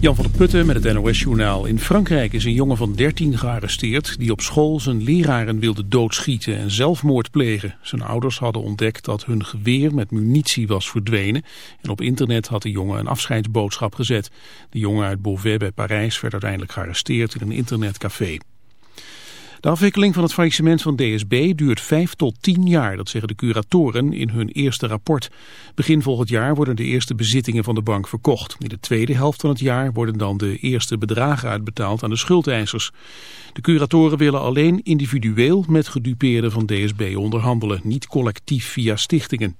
Jan van der Putten met het NOS-journaal. In Frankrijk is een jongen van 13 gearresteerd die op school zijn leraren wilde doodschieten en zelfmoord plegen. Zijn ouders hadden ontdekt dat hun geweer met munitie was verdwenen en op internet had de jongen een afscheidsboodschap gezet. De jongen uit Beauvais bij Parijs werd uiteindelijk gearresteerd in een internetcafé. De afwikkeling van het faillissement van DSB duurt 5 tot 10 jaar, dat zeggen de curatoren in hun eerste rapport. Begin volgend jaar worden de eerste bezittingen van de bank verkocht. In de tweede helft van het jaar worden dan de eerste bedragen uitbetaald aan de schuldeisers. De curatoren willen alleen individueel met gedupeerden van DSB onderhandelen, niet collectief via stichtingen.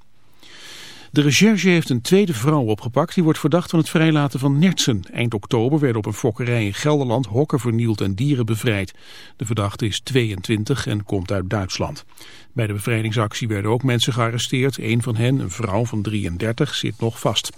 De recherche heeft een tweede vrouw opgepakt. Die wordt verdacht van het vrijlaten van nertsen. Eind oktober werden op een fokkerij in Gelderland hokken vernield en dieren bevrijd. De verdachte is 22 en komt uit Duitsland. Bij de bevrijdingsactie werden ook mensen gearresteerd. Een van hen, een vrouw van 33, zit nog vast.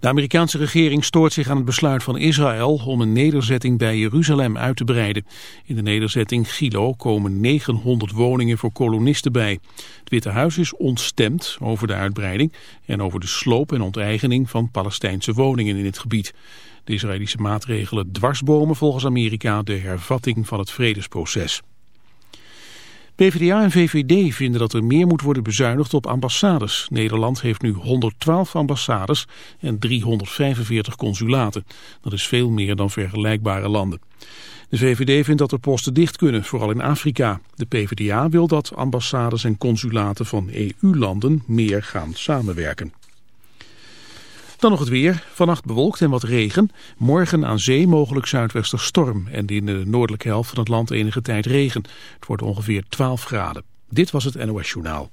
De Amerikaanse regering stoort zich aan het besluit van Israël om een nederzetting bij Jeruzalem uit te breiden. In de nederzetting Gilo komen 900 woningen voor kolonisten bij. Het Witte Huis is ontstemd over de uitbreiding en over de sloop en onteigening van Palestijnse woningen in het gebied. De Israëlische maatregelen dwarsbomen volgens Amerika de hervatting van het vredesproces. PvdA en VVD vinden dat er meer moet worden bezuinigd op ambassades. Nederland heeft nu 112 ambassades en 345 consulaten. Dat is veel meer dan vergelijkbare landen. De VVD vindt dat er posten dicht kunnen, vooral in Afrika. De PvdA wil dat ambassades en consulaten van EU-landen meer gaan samenwerken. Dan nog het weer. Vannacht bewolkt en wat regen. Morgen aan zee mogelijk zuidwester storm. En in de noordelijke helft van het land enige tijd regen. Het wordt ongeveer 12 graden. Dit was het NOS Journaal.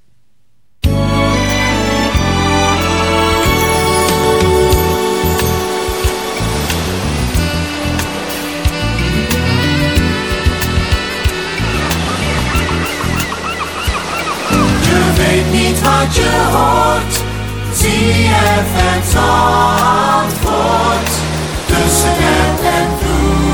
Je weet niet wat je hoort. ZFM Zandvoort. Tussen app en vloed.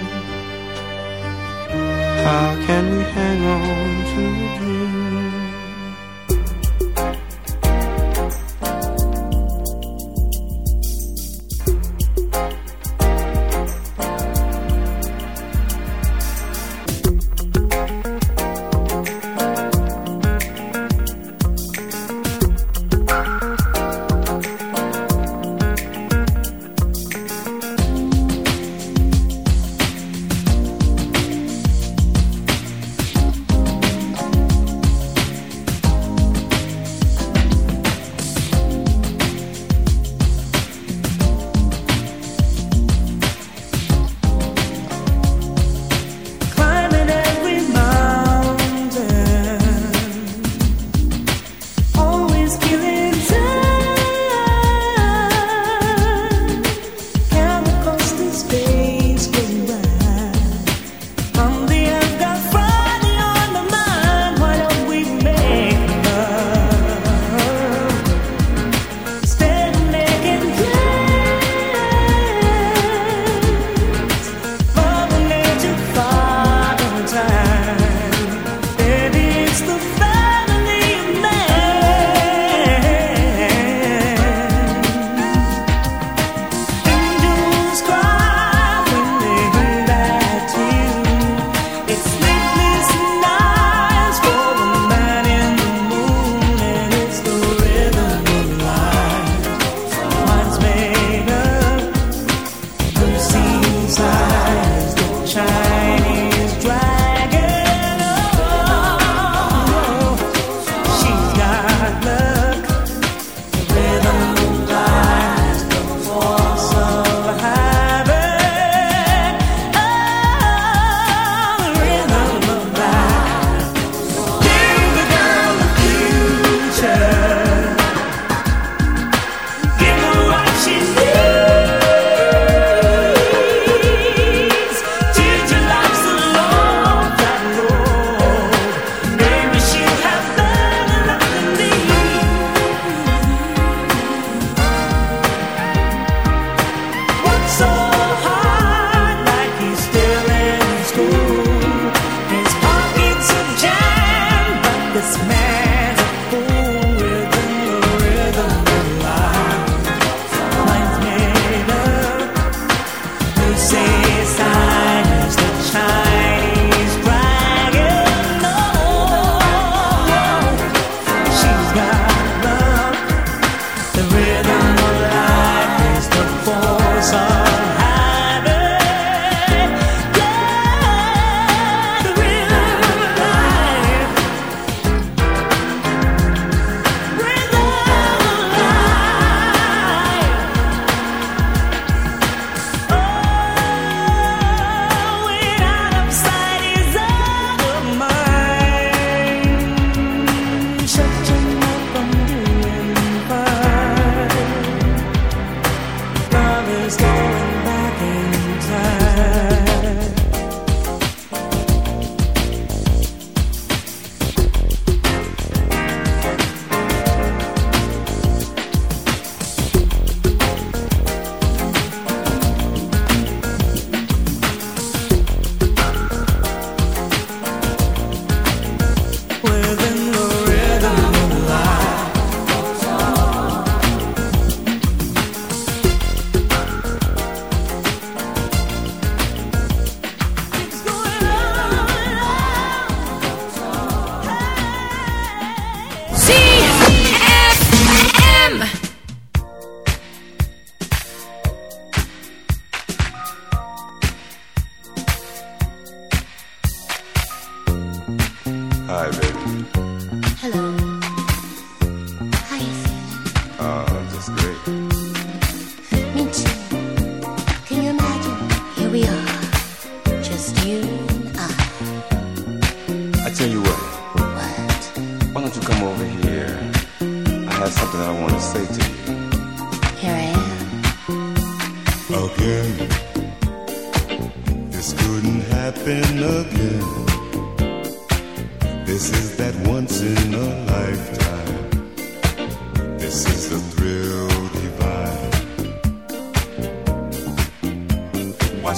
How can we hang on to a dream?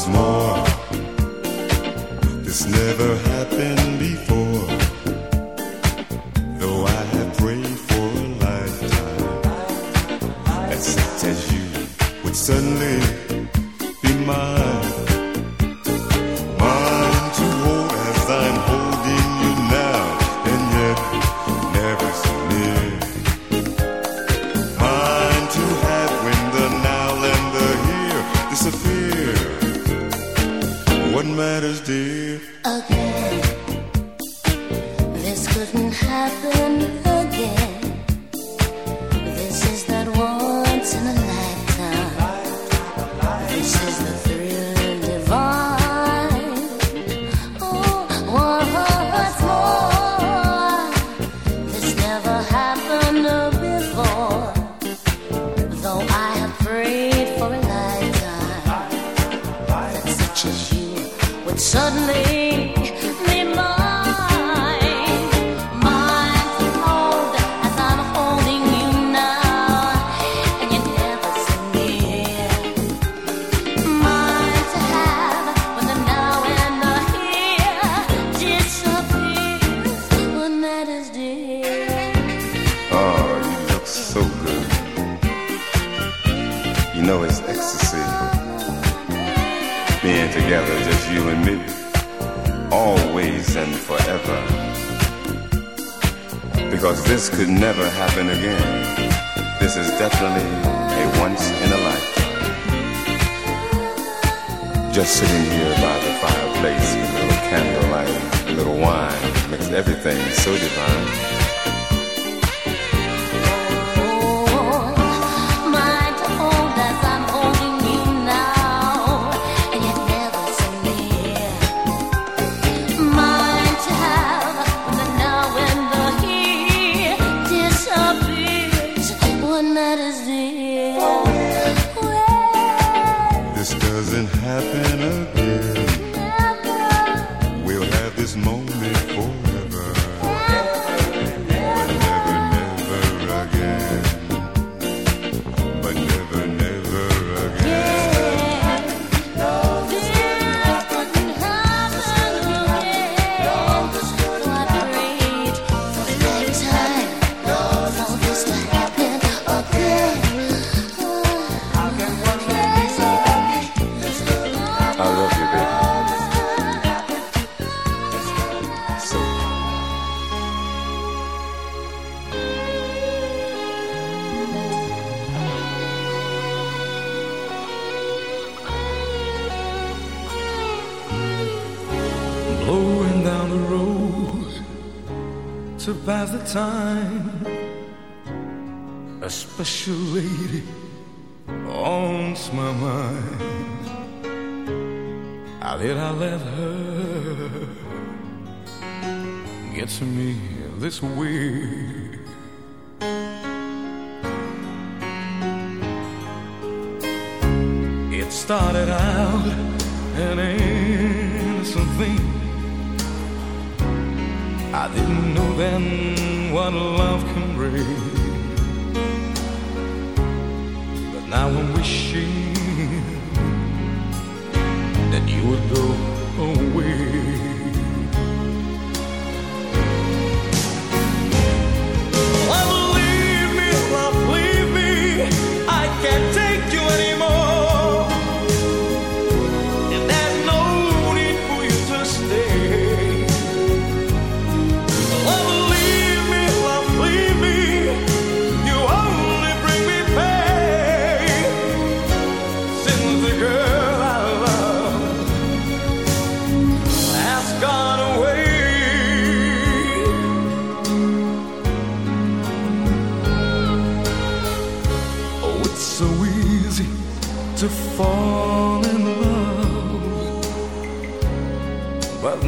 more. This never happened makes everything so divine. It started out an innocent thing. I didn't know then what love can bring. But now I'm wishing that you would go away.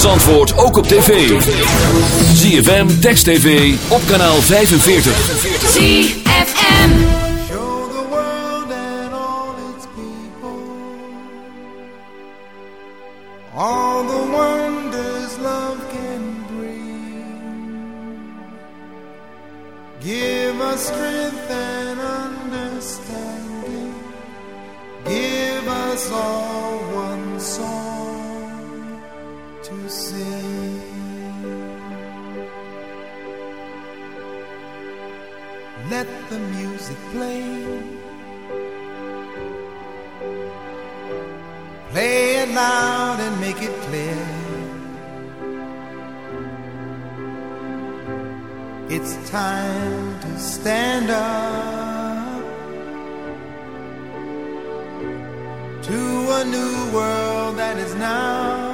Van Zandvoort ook op tv. ZFM, Text TV, op kanaal 45. ZFM. Show the world and all its people all the wonders love can bring. Give us strength and understanding. Give us all one song to. Let the music play. Play it loud and make it clear. It's time to stand up to a new world that is now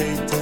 Laat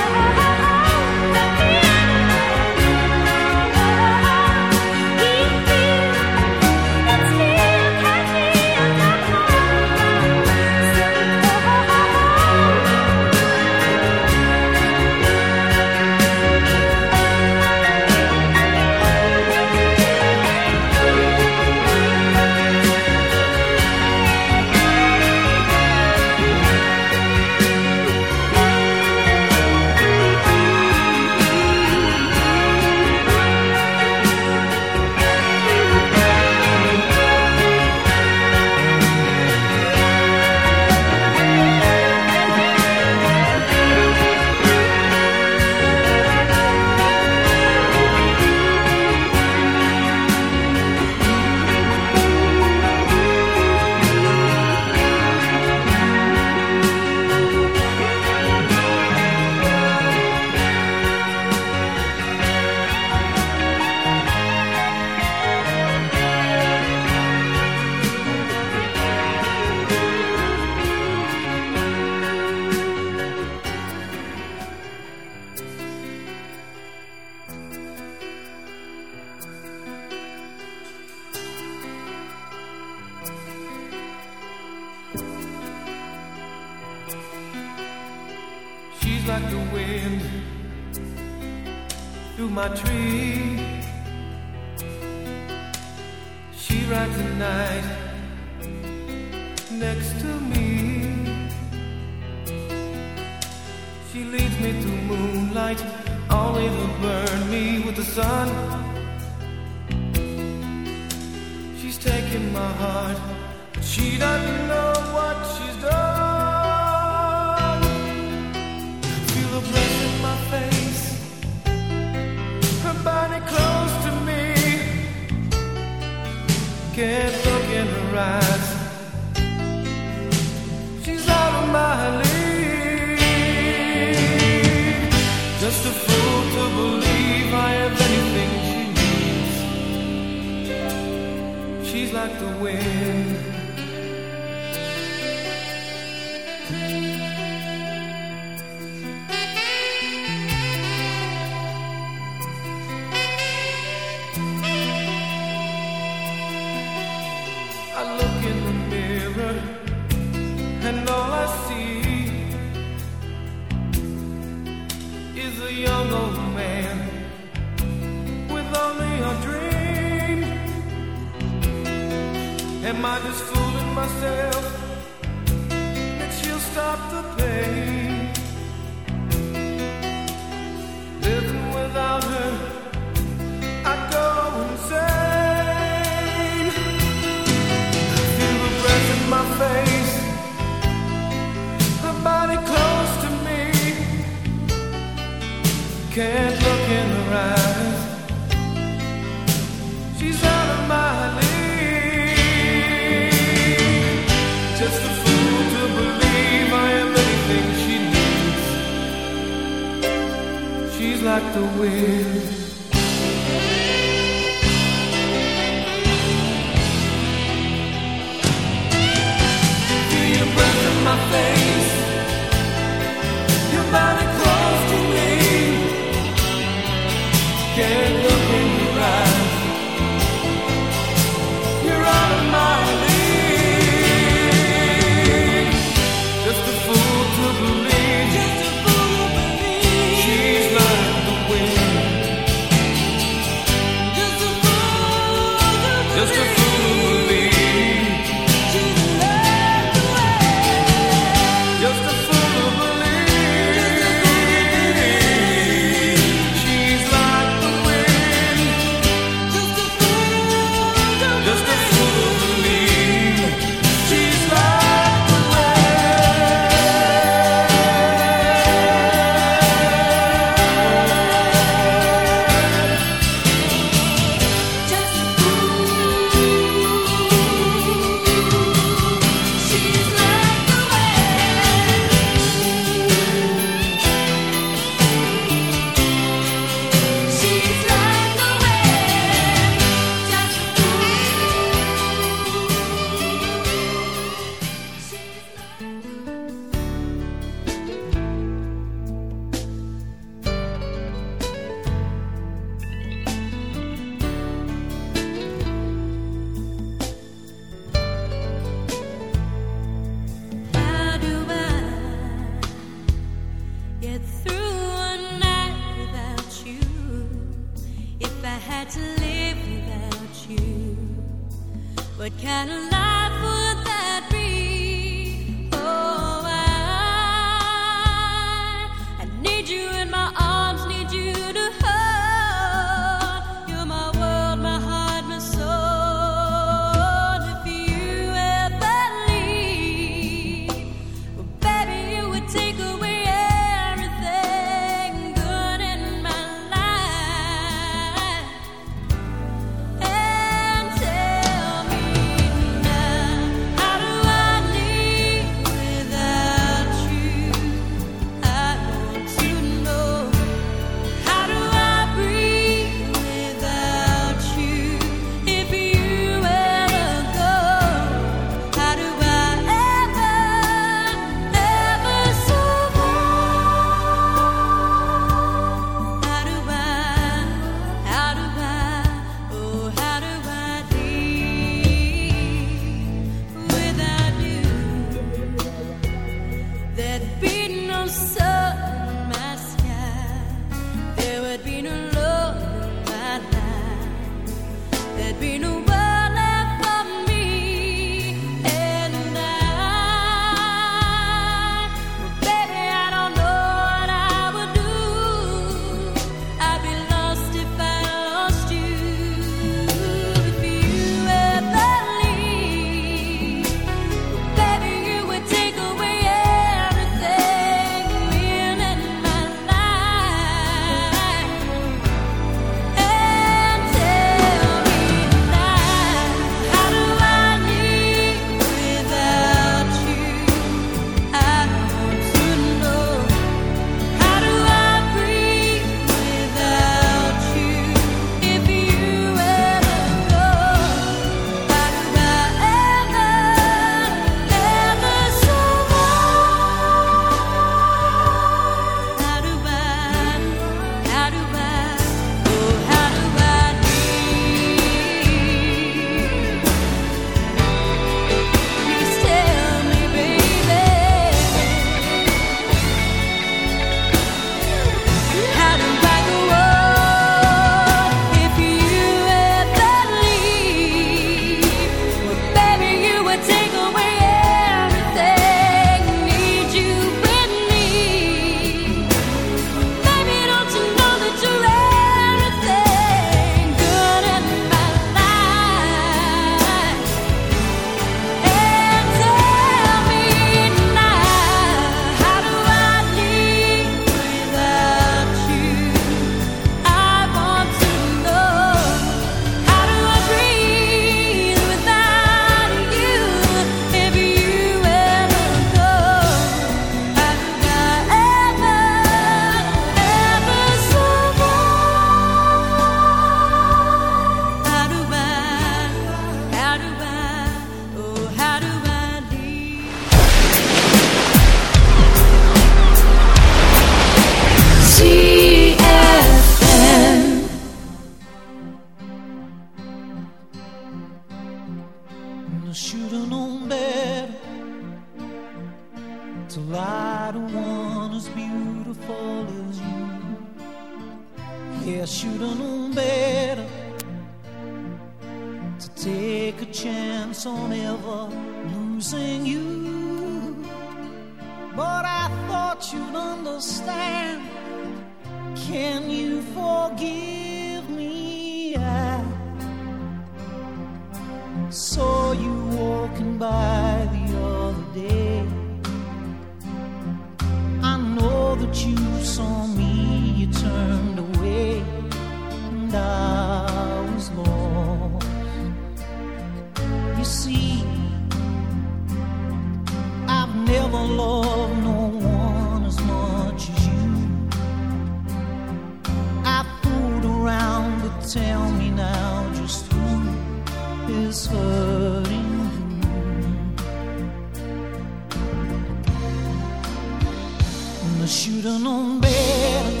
the shooting on bed.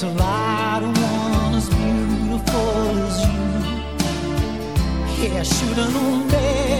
To light one as beautiful as you. Yeah, shooting known better.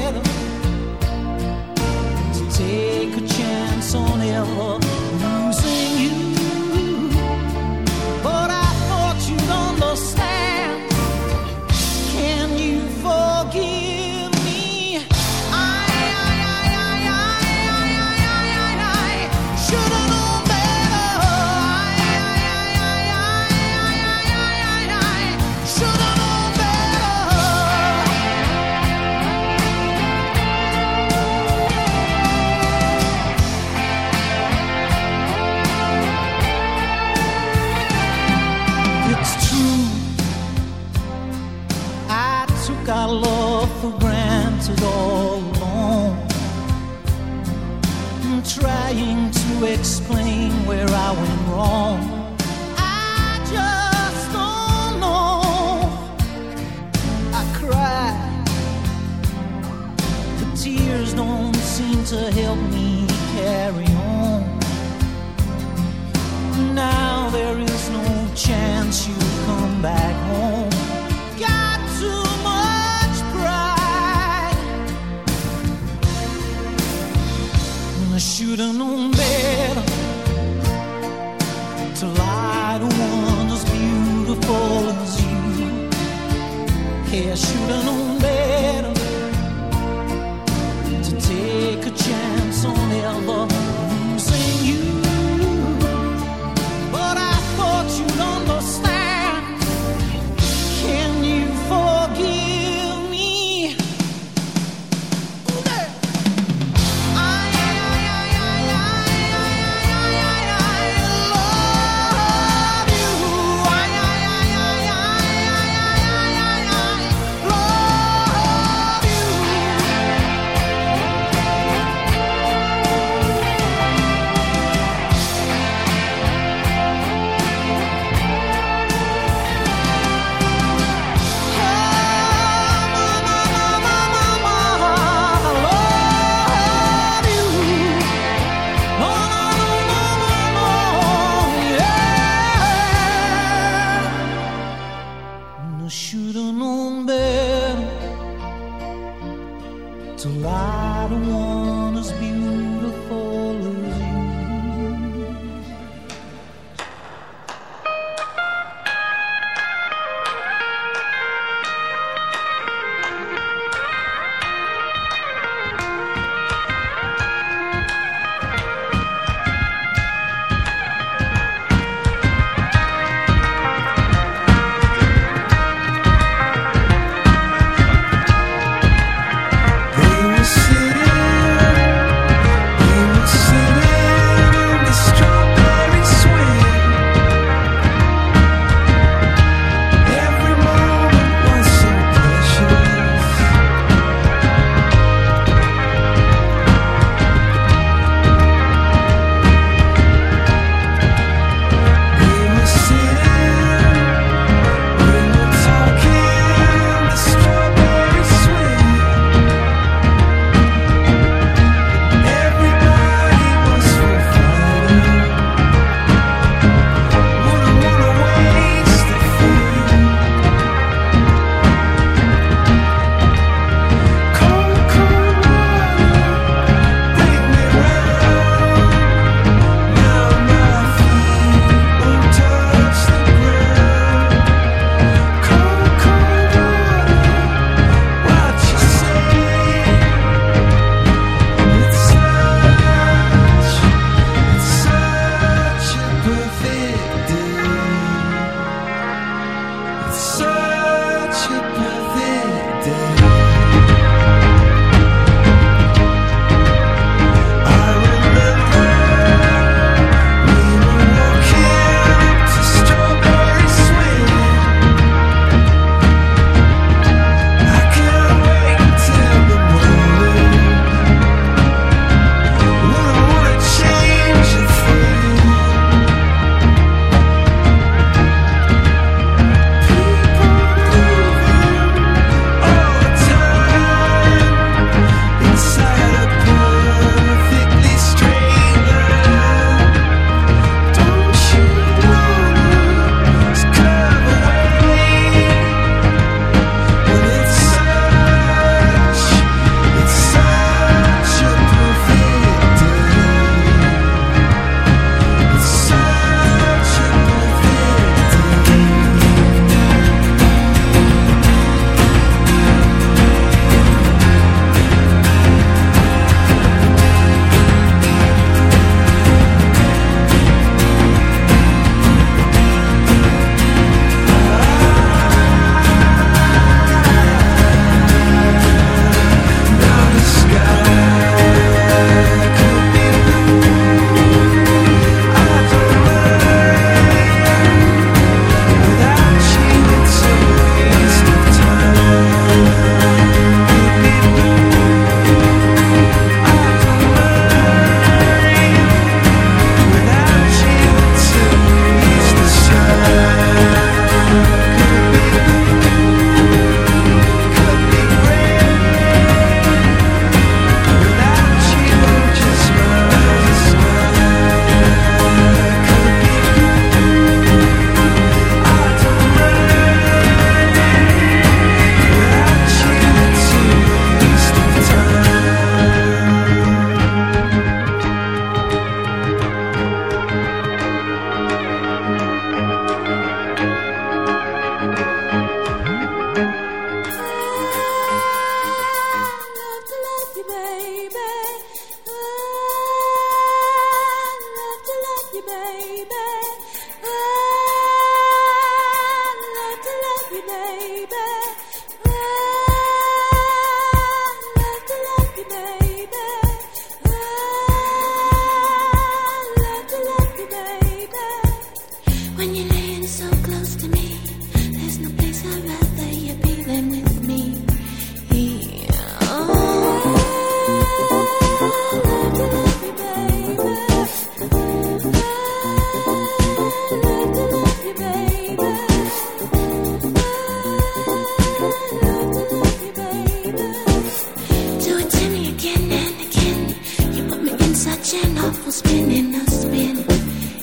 In such an awful spin in a spin.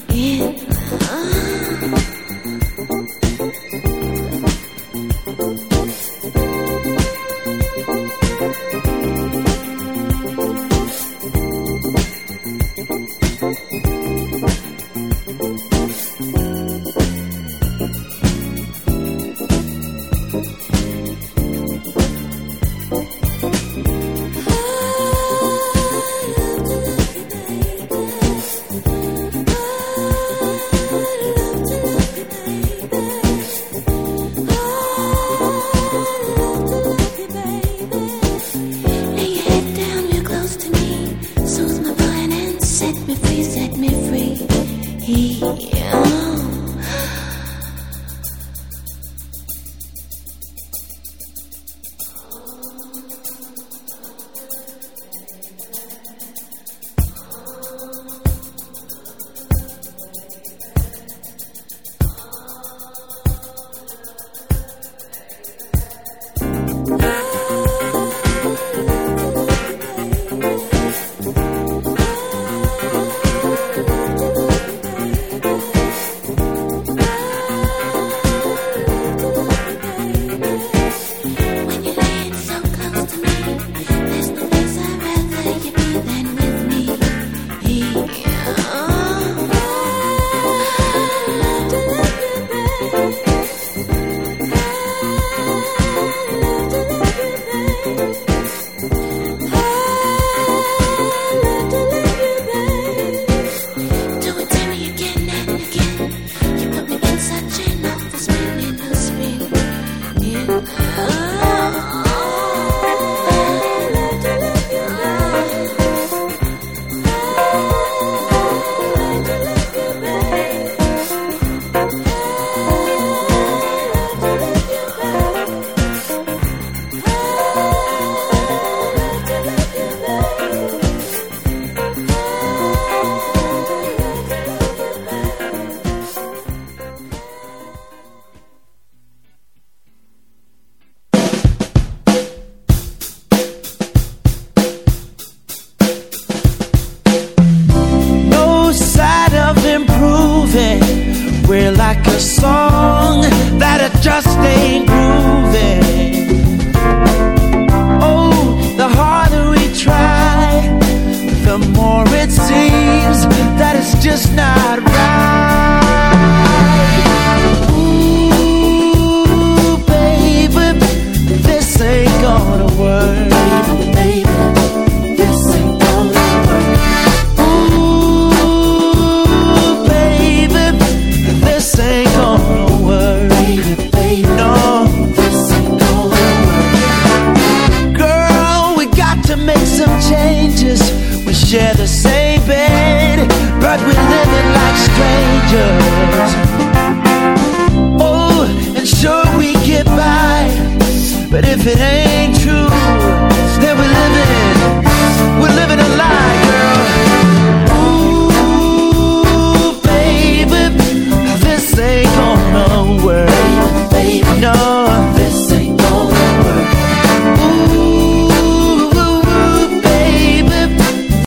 In